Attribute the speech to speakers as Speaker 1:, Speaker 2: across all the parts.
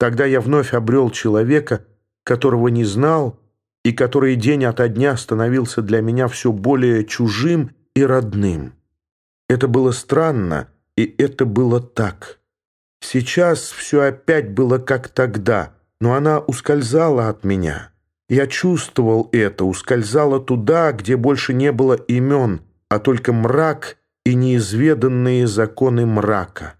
Speaker 1: Тогда я вновь обрел человека, которого не знал, и который день ото дня становился для меня все более чужим и родным. Это было странно, и это было так. Сейчас все опять было как тогда, но она ускользала от меня. Я чувствовал это, ускользала туда, где больше не было имен, а только мрак и неизведанные законы мрака.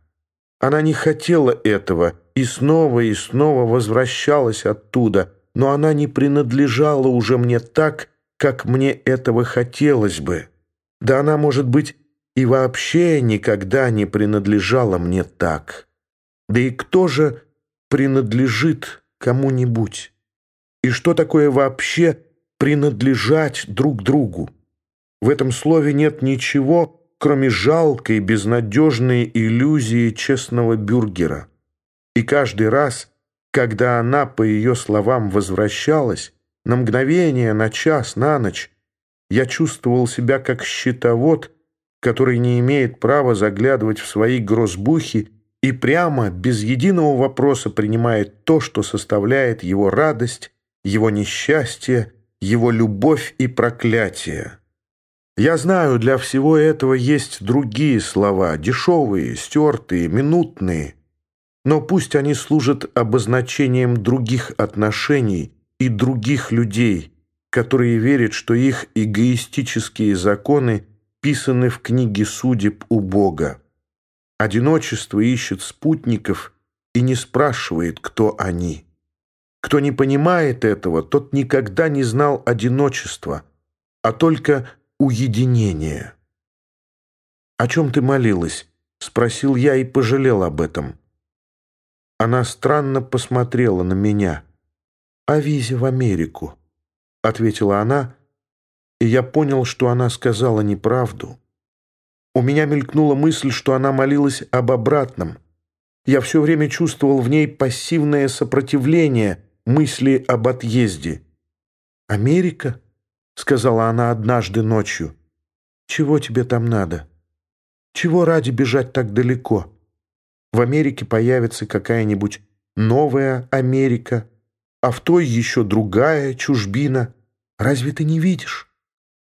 Speaker 1: Она не хотела этого и снова и снова возвращалась оттуда, но она не принадлежала уже мне так, как мне этого хотелось бы. Да она, может быть, и вообще никогда не принадлежала мне так. Да и кто же принадлежит кому-нибудь? И что такое вообще принадлежать друг другу? В этом слове нет ничего, кроме жалкой, безнадежной иллюзии честного бюргера. И каждый раз, когда она, по ее словам, возвращалась, на мгновение, на час, на ночь, я чувствовал себя как щитовод, который не имеет права заглядывать в свои грозбухи и прямо, без единого вопроса принимает то, что составляет его радость, его несчастье, его любовь и проклятие. Я знаю, для всего этого есть другие слова, дешевые, стертые, минутные, но пусть они служат обозначением других отношений и других людей, которые верят, что их эгоистические законы писаны в книге судеб у Бога. Одиночество ищет спутников и не спрашивает, кто они. Кто не понимает этого, тот никогда не знал одиночества, а только уединения. «О чем ты молилась?» — спросил я и пожалел об этом. Она странно посмотрела на меня. «О визе в Америку», — ответила она, и я понял, что она сказала неправду. У меня мелькнула мысль, что она молилась об обратном. Я все время чувствовал в ней пассивное сопротивление мысли об отъезде. «Америка?» — сказала она однажды ночью. «Чего тебе там надо? Чего ради бежать так далеко? В Америке появится какая-нибудь новая Америка, а в той еще другая чужбина. Разве ты не видишь?»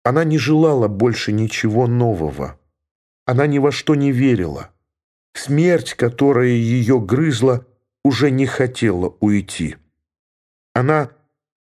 Speaker 1: Она не желала больше ничего нового. Она ни во что не верила. Смерть, которая ее грызла, уже не хотела уйти. Она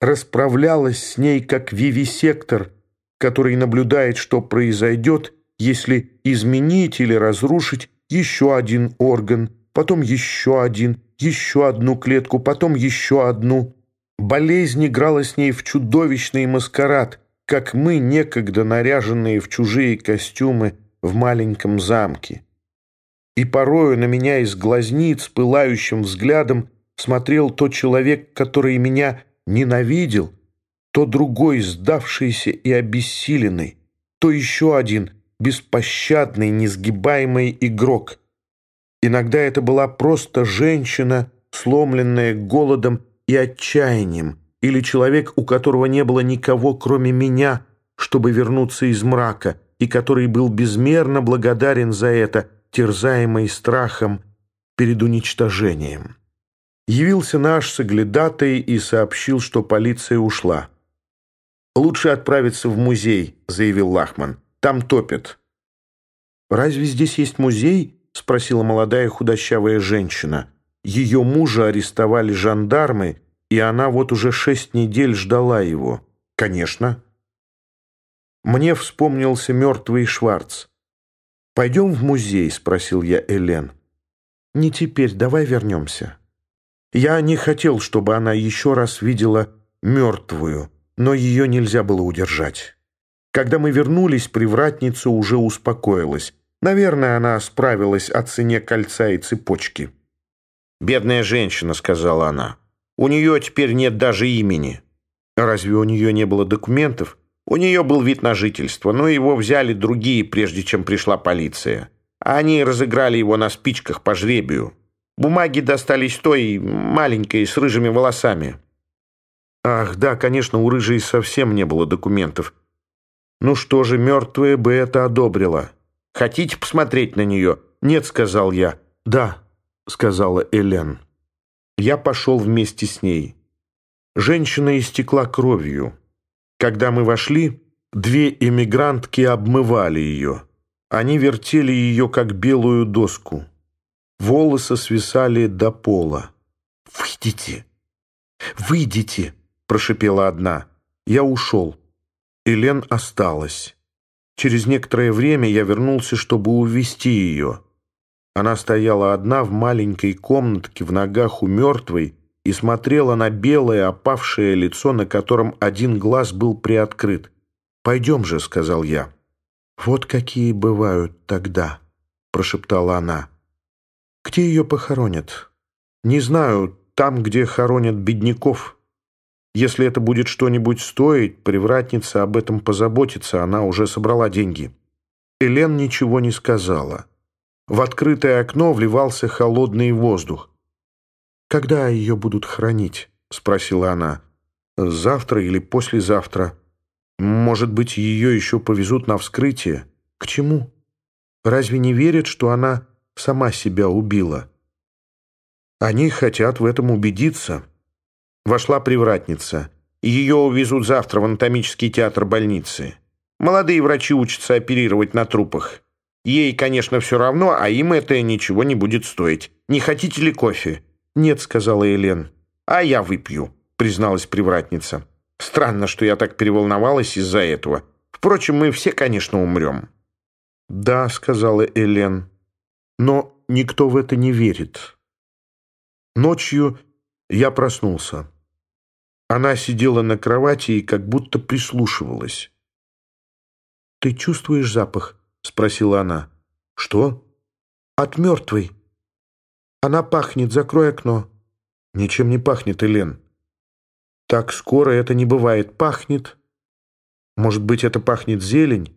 Speaker 1: расправлялась с ней как вивисектор, который наблюдает, что произойдет, если изменить или разрушить еще один орган, потом еще один, еще одну клетку, потом еще одну. Болезнь играла с ней в чудовищный маскарад, как мы, некогда наряженные в чужие костюмы в маленьком замке. И порою на меня из глазниц пылающим взглядом смотрел тот человек, который меня ненавидел, то другой, сдавшийся и обессиленный, то еще один, беспощадный, несгибаемый игрок. Иногда это была просто женщина, сломленная голодом и отчаянием, или человек, у которого не было никого, кроме меня, чтобы вернуться из мрака, и который был безмерно благодарен за это, терзаемый страхом перед уничтожением. Явился наш соглядатай и сообщил, что полиция ушла. «Лучше отправиться в музей», — заявил Лахман. «Там топят». «Разве здесь есть музей?» — спросила молодая худощавая женщина. Ее мужа арестовали жандармы, и она вот уже шесть недель ждала его. «Конечно». Мне вспомнился мертвый Шварц. «Пойдем в музей?» — спросил я Элен. «Не теперь, давай вернемся». Я не хотел, чтобы она еще раз видела мертвую, но ее нельзя было удержать. Когда мы вернулись, привратница уже успокоилась. Наверное, она справилась о цене кольца и цепочки.
Speaker 2: «Бедная женщина», — сказала она. «У нее теперь нет даже имени».
Speaker 1: «Разве у нее не было документов?»
Speaker 2: «У нее был вид на жительство, но его взяли другие, прежде чем пришла полиция. Они разыграли его на спичках по жребию». Бумаги достались той, маленькой, с рыжими волосами.
Speaker 1: Ах, да, конечно, у рыжей совсем не было документов. Ну что же, мертвая бы это одобрила.
Speaker 2: Хотите посмотреть на нее?
Speaker 1: Нет, сказал я. Да, сказала Элен. Я пошел вместе с ней. Женщина истекла кровью. Когда мы вошли, две эмигрантки обмывали ее. Они вертели ее, как белую доску. Волосы свисали до пола. «Выйдите! Выйдите!» — прошипела одна. Я ушел. Элен осталась. Через некоторое время я вернулся, чтобы увести ее. Она стояла одна в маленькой комнатке в ногах у мертвой и смотрела на белое опавшее лицо, на котором один глаз был приоткрыт. «Пойдем же», — сказал я. «Вот какие бывают тогда», — прошептала она. «Где ее похоронят?» «Не знаю, там, где хоронят бедняков. Если это будет что-нибудь стоить, привратница об этом позаботится, она уже собрала деньги». Элен ничего не сказала. В открытое окно вливался холодный воздух. «Когда ее будут хранить?» — спросила она. «Завтра или послезавтра?» Может быть, ее еще повезут на вскрытие? К чему? Разве не верят, что она сама себя убила? Они хотят в этом убедиться. Вошла привратница. Ее увезут завтра в анатомический театр больницы. Молодые врачи учатся оперировать на трупах. Ей, конечно, все равно, а им это ничего не будет стоить. Не хотите ли кофе? Нет, сказала Елен. А я выпью, призналась привратница. Странно, что я так переволновалась из-за этого. Впрочем, мы все, конечно, умрем». «Да», — сказала Элен, — «но никто в это не верит». Ночью я проснулся. Она сидела на кровати и как будто прислушивалась. «Ты чувствуешь запах?» — спросила она. «Что?» «От мертвой. Она пахнет. Закрой окно». «Ничем не пахнет, Элен». Так скоро это не бывает. Пахнет. Может быть, это пахнет зелень?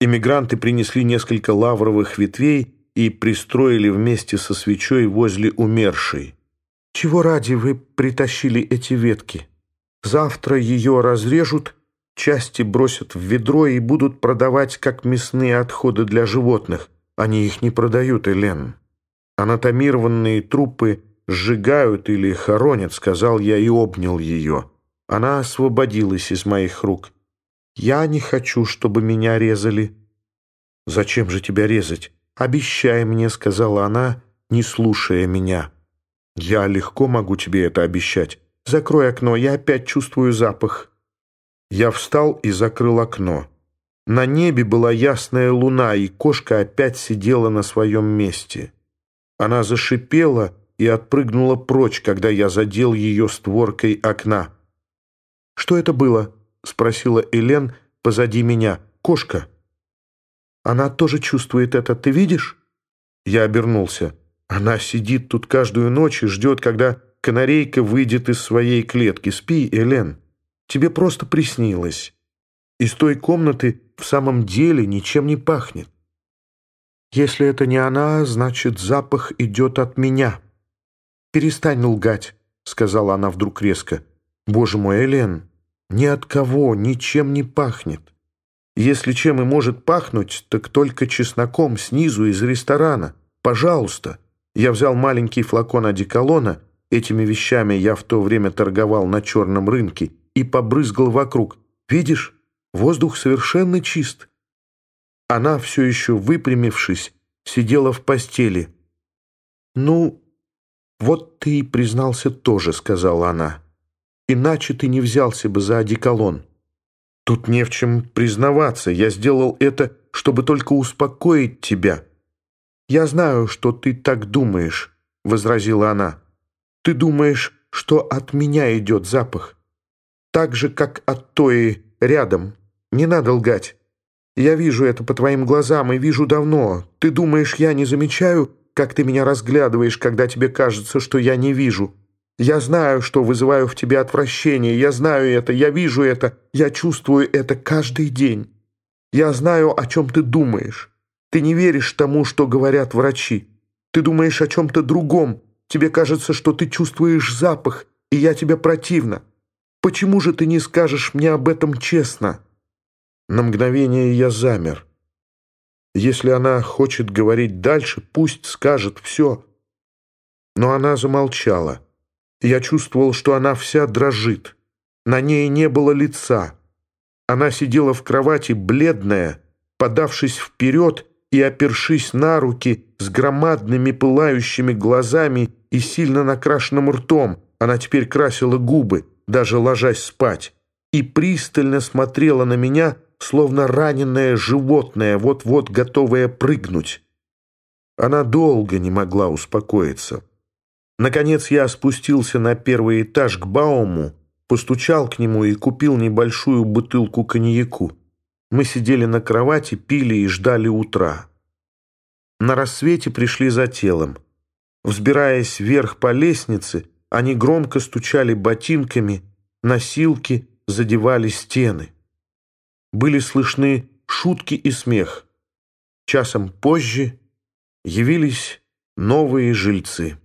Speaker 1: Иммигранты принесли несколько лавровых ветвей и пристроили вместе со свечой возле умершей. Чего ради вы притащили эти ветки? Завтра ее разрежут, части бросят в ведро и будут продавать как мясные отходы для животных. Они их не продают, Элен. Анатомированные трупы сжигают или хоронят», — сказал я и обнял ее. Она освободилась из моих рук. «Я не хочу, чтобы меня резали». «Зачем же тебя резать? Обещай мне», — сказала она, не слушая меня. «Я легко могу тебе это обещать. Закрой окно, я опять чувствую запах». Я встал и закрыл окно. На небе была ясная луна, и кошка опять сидела на своем месте. Она зашипела и отпрыгнула прочь, когда я задел ее створкой окна. «Что это было?» — спросила Элен позади меня. «Кошка». «Она тоже чувствует это, ты видишь?» Я обернулся. Она сидит тут каждую ночь и ждет, когда канарейка выйдет из своей клетки. Спи, Элен. Тебе просто приснилось. Из той комнаты в самом деле ничем не пахнет. Если это не она, значит, запах идет от меня. «Перестань лгать», — сказала она вдруг резко. «Боже мой, Элен, ни от кого ничем не пахнет. Если чем и может пахнуть, так только чесноком снизу из ресторана. Пожалуйста». Я взял маленький флакон одеколона, этими вещами я в то время торговал на черном рынке, и побрызгал вокруг. «Видишь, воздух совершенно чист». Она, все еще выпрямившись, сидела в постели. «Ну, «Вот ты и признался тоже», — сказала она. «Иначе ты не взялся бы за одеколон». «Тут не в чем признаваться. Я сделал это, чтобы только успокоить тебя». «Я знаю, что ты так думаешь», — возразила она. «Ты думаешь, что от меня идет запах. Так же, как от той рядом. Не надо лгать. Я вижу это по твоим глазам и вижу давно. Ты думаешь, я не замечаю, как ты меня разглядываешь, когда тебе кажется, что я не вижу. Я знаю, что вызываю в тебе отвращение, я знаю это, я вижу это, я чувствую это каждый день. Я знаю, о чем ты думаешь. Ты не веришь тому, что говорят врачи. Ты думаешь о чем-то другом. Тебе кажется, что ты чувствуешь запах, и я тебе противна. Почему же ты не скажешь мне об этом честно?» На мгновение я замер. Если она хочет говорить дальше, пусть скажет все. Но она замолчала. Я чувствовал, что она вся дрожит. На ней не было лица. Она сидела в кровати, бледная, подавшись вперед и опершись на руки с громадными пылающими глазами и сильно накрашенным ртом. Она теперь красила губы, даже ложась спать, и пристально смотрела на меня, словно раненое животное, вот-вот готовое прыгнуть. Она долго не могла успокоиться. Наконец я спустился на первый этаж к Бауму, постучал к нему и купил небольшую бутылку коньяку. Мы сидели на кровати, пили и ждали утра. На рассвете пришли за телом. Взбираясь вверх по лестнице, они громко стучали ботинками, носилки задевали стены. Были слышны шутки и смех. Часом позже явились новые жильцы.